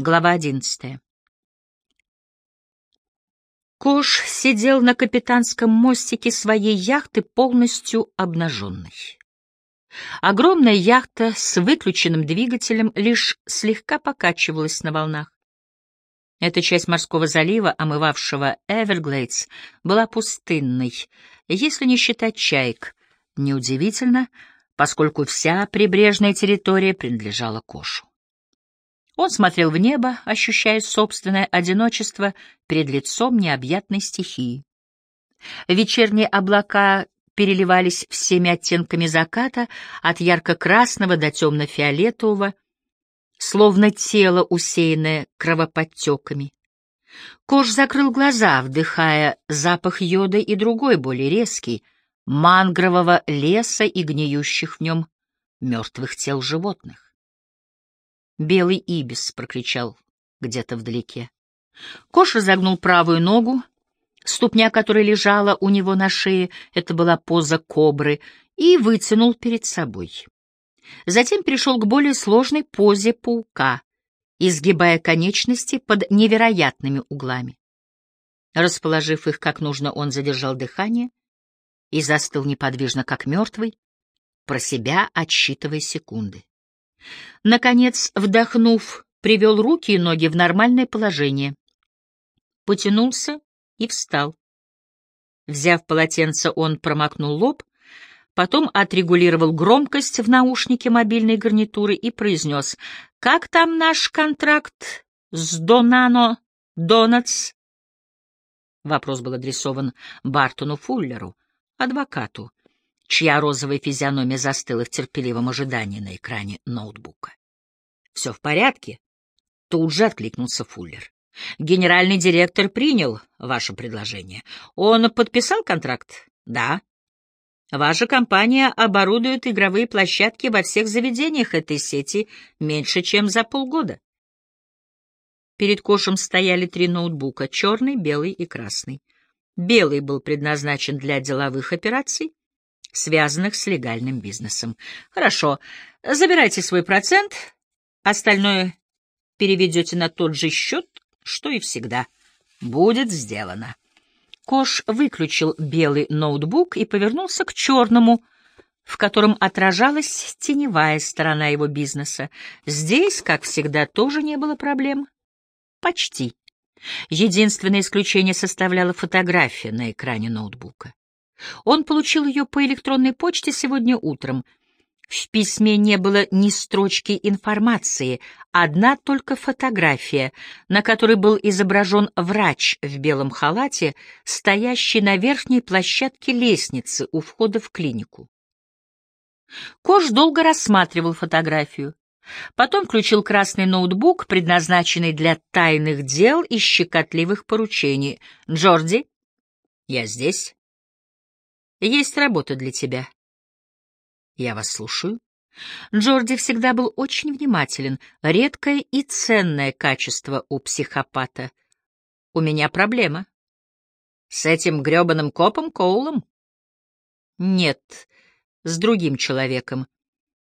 Глава одиннадцатая. Кош сидел на капитанском мостике своей яхты полностью обнаженный. Огромная яхта с выключенным двигателем лишь слегка покачивалась на волнах. Эта часть морского залива, омывавшего Эверглейдс, была пустынной, если не считать чаек. Неудивительно, поскольку вся прибрежная территория принадлежала Кошу. Он смотрел в небо, ощущая собственное одиночество перед лицом необъятной стихии. Вечерние облака переливались всеми оттенками заката, от ярко-красного до темно-фиолетового, словно тело, усеянное кровоподтеками. Кош закрыл глаза, вдыхая запах йода и другой, более резкий, мангрового леса и гниющих в нем мертвых тел животных. Белый ибис прокричал где-то вдалеке. Кош разогнул правую ногу, ступня которой лежала у него на шее, это была поза кобры, и вытянул перед собой. Затем перешел к более сложной позе паука, изгибая конечности под невероятными углами. Расположив их как нужно, он задержал дыхание и застыл неподвижно, как мертвый, про себя отсчитывая секунды. Наконец, вдохнув, привел руки и ноги в нормальное положение. Потянулся и встал. Взяв полотенце, он промокнул лоб, потом отрегулировал громкость в наушнике мобильной гарнитуры и произнес «Как там наш контракт с Донано Донатс?» Вопрос был адресован Бартону Фуллеру, адвокату, чья розовая физиономия застыла в терпеливом ожидании на экране ноутбука. «Все в порядке?» Тут же откликнулся Фуллер. «Генеральный директор принял ваше предложение. Он подписал контракт?» «Да». «Ваша компания оборудует игровые площадки во всех заведениях этой сети меньше, чем за полгода». Перед Кошем стояли три ноутбука — черный, белый и красный. Белый был предназначен для деловых операций, связанных с легальным бизнесом. Хорошо, забирайте свой процент, остальное переведете на тот же счет, что и всегда. Будет сделано. Кош выключил белый ноутбук и повернулся к черному, в котором отражалась теневая сторона его бизнеса. Здесь, как всегда, тоже не было проблем. Почти. Единственное исключение составляла фотография на экране ноутбука. Он получил ее по электронной почте сегодня утром. В письме не было ни строчки информации, одна только фотография, на которой был изображен врач в белом халате, стоящий на верхней площадке лестницы у входа в клинику. Кош долго рассматривал фотографию. Потом включил красный ноутбук, предназначенный для тайных дел и щекотливых поручений. «Джорди, я здесь». Есть работа для тебя. Я вас слушаю. Джорди всегда был очень внимателен, редкое и ценное качество у психопата. У меня проблема. С этим грёбаным копом Коулом? Нет, с другим человеком.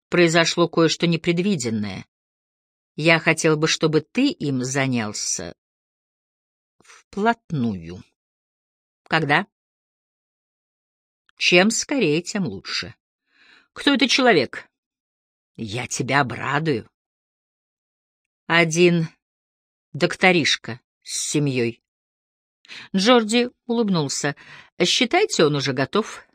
Произошло кое-что непредвиденное. Я хотел бы, чтобы ты им занялся вплотную. Когда? Чем скорее, тем лучше. Кто это человек? Я тебя обрадую. Один докторишка с семьей. Джорди улыбнулся. Считайте, он уже готов.